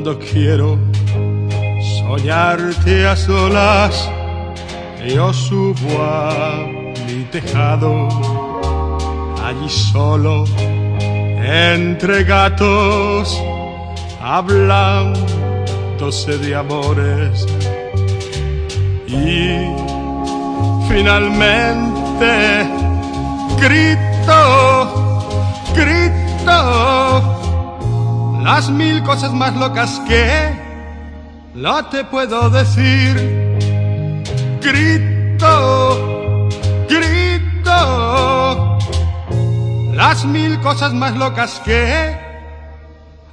Cuando quiero soñarte a solas, yo subo a mi tejado, allí solo, entre gatos, hablándose de amores. Y finalmente grito, grito las mil cosas más locas que no te puedo decir. Grito, grito, las mil cosas más locas que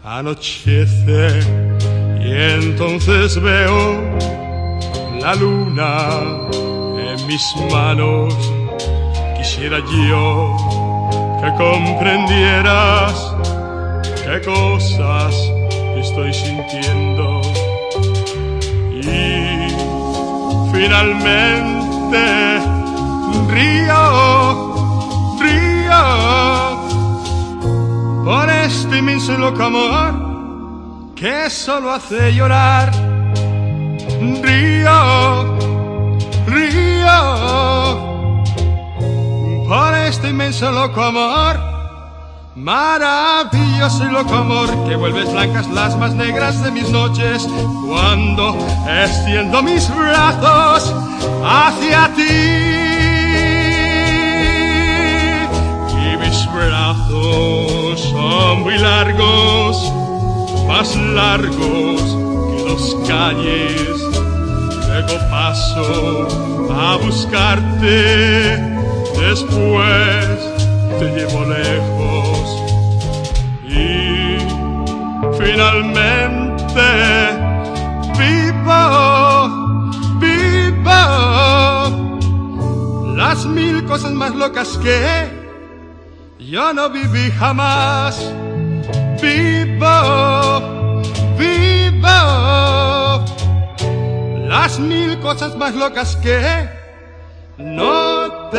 anochece y entonces veo la luna en mis manos. Quisiera yo que comprendieras qué cosas estoy sintiendo. Y finalmente río, río por este inmenso loco amor que solo hace llorar. Río, río por este inmenso loco amor Maravilloso y loco amor que vuelves blancas las más negras de mis noches cuando extiendo mis brazos hacia ti. Y mis brazos son muy largos, más largos que los calles. Luego paso a buscarte, después te llevo lejos finalmente vivo, vivo las mil cosas más locas que yo no viví jamás. Vivo, vivo las mil cosas más locas que no